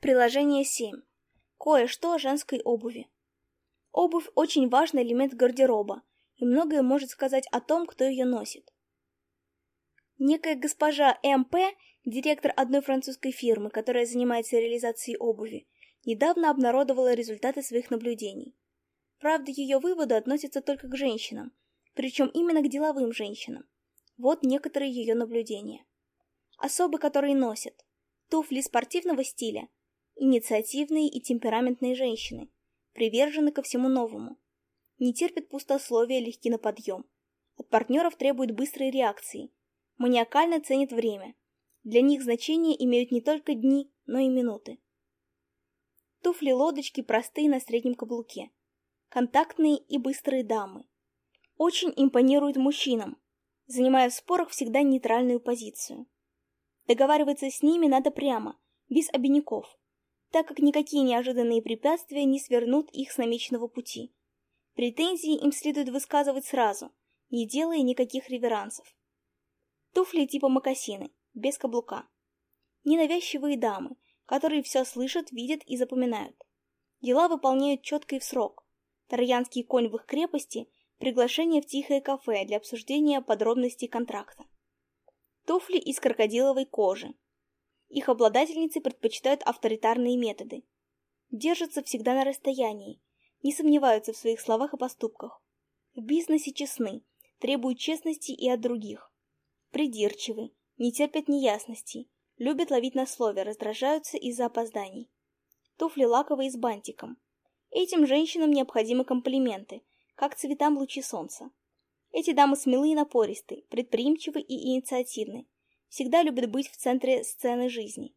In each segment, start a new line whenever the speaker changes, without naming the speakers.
Приложение 7. Кое-что о женской обуви. Обувь – очень важный элемент гардероба, и многое может сказать о том, кто ее носит. Некая госпожа М.П., директор одной французской фирмы, которая занимается реализацией обуви, недавно обнародовала результаты своих наблюдений. Правда, ее выводы относятся только к женщинам, причем именно к деловым женщинам. Вот некоторые ее наблюдения. Особы, которые носят туфли спортивного стиля – инициативные и темпераментные женщины, привержены ко всему новому. Не терпят пустословия, легки на подъем. От партнеров требуют быстрой реакции. Маниакально ценят время. Для них значение имеют не только дни, но и минуты. Туфли-лодочки простые на среднем каблуке. Контактные и быстрые дамы. Очень импонируют мужчинам, занимая в спорах всегда нейтральную позицию. Договариваться с ними надо прямо, без обиняков, так как никакие неожиданные препятствия не свернут их с намеченного пути. Претензии им следует высказывать сразу, не делая никаких реверансов. Туфли типа мокасины, без каблука. Ненавязчивые дамы, которые все слышат, видят и запоминают. Дела выполняют четко и в срок. Троянский конь в их крепости – приглашение в тихое кафе для обсуждения подробностей контракта. Туфли из крокодиловой кожи – их обладательницы предпочитают авторитарные методы. Держатся всегда на расстоянии, не сомневаются в своих словах и поступках. В бизнесе честны, требуют честности и от других. Придирчивы, не терпят неясностей, любят ловить на слове, раздражаются из-за опозданий. Туфли лаковые с бантиком. Этим женщинам необходимы комплименты, как цветам лучи солнца. Эти дамы смелые и напористы, предприимчивы и инициативны, всегда любят быть в центре сцены жизни.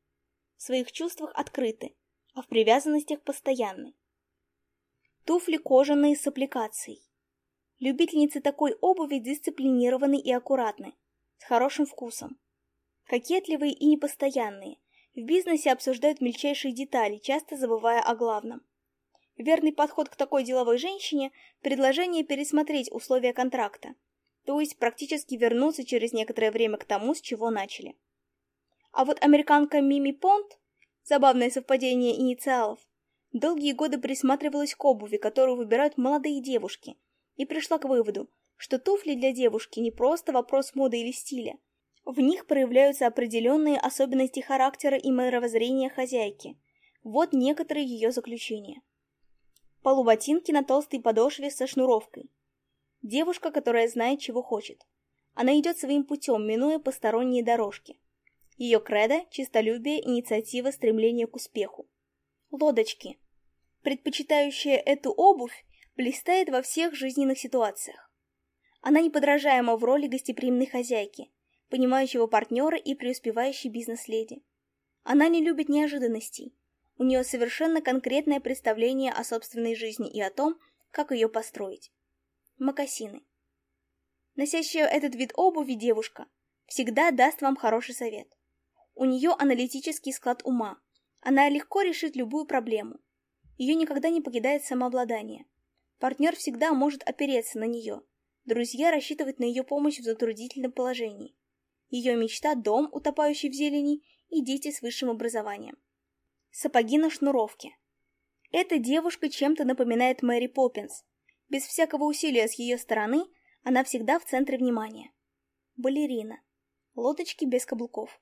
В своих чувствах открыты, а в привязанностях постоянны. Туфли кожаные с аппликацией. Любительницы такой обуви дисциплинированы и аккуратны, с хорошим вкусом. Кокетливые и непостоянные. В бизнесе обсуждают мельчайшие детали, часто забывая о главном. Верный подход к такой деловой женщине – предложение пересмотреть условия контракта – то есть практически вернуться через некоторое время к тому, с чего начали. А вот американка Мими Понт, забавное совпадение инициалов, долгие годы присматривалась к обуви, которую выбирают молодые девушки, и пришла к выводу, что туфли для девушки не просто вопрос моды или стиля. В них проявляются определенные особенности характера и мировоззрения хозяйки. Вот некоторые ее заключения. Полуботинки на толстой подошве со шнуровкой – Девушка, которая знает, чего хочет. Она идет своим путем, минуя посторонние дорожки. Ее кредо – чистолюбие, инициатива, стремление к успеху. Лодочки. Предпочитающая эту обувь блистает во всех жизненных ситуациях. Она неподражаема в роли гостеприимной хозяйки, понимающего партнера и преуспевающей бизнес-леди. Она не любит неожиданностей. У нее совершенно конкретное представление о собственной жизни и о том, как ее построить мокасины. Носящая этот вид обуви девушка всегда даст вам хороший совет. У нее аналитический склад ума, она легко решит любую проблему. Ее никогда не покидает самообладание. Партнер всегда может опереться на нее. Друзья рассчитывают на ее помощь в затруднительном положении. Ее мечта – дом, утопающий в зелени, и дети с высшим образованием. Сапоги на шнуровке. Эта девушка чем-то напоминает Мэри Поппинс, без всякого усилия с ее стороны она всегда в центре внимания. Балерина. Лодочки без каблуков.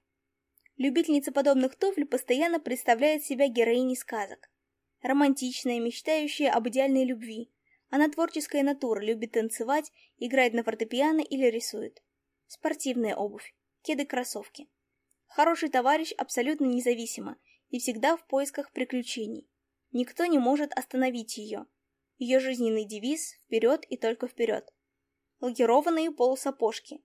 Любительница подобных туфель постоянно представляет себя героиней сказок. Романтичная, мечтающая об идеальной любви. Она творческая натура, любит танцевать, играет на фортепиано или рисует. Спортивная обувь. Кеды-кроссовки. Хороший товарищ абсолютно независима и всегда в поисках приключений. Никто не может остановить ее – ее жизненный девиз «Вперед и только вперед». Лакированные полусапожки.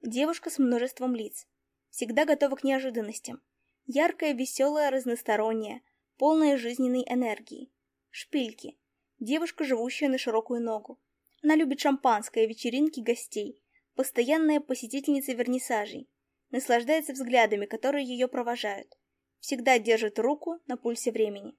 Девушка с множеством лиц. Всегда готова к неожиданностям. Яркая, веселая, разносторонняя, полная жизненной энергии. Шпильки. Девушка, живущая на широкую ногу. Она любит шампанское, вечеринки гостей. Постоянная посетительница вернисажей. Наслаждается взглядами, которые ее провожают. Всегда держит руку на пульсе времени.